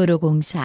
도로공사.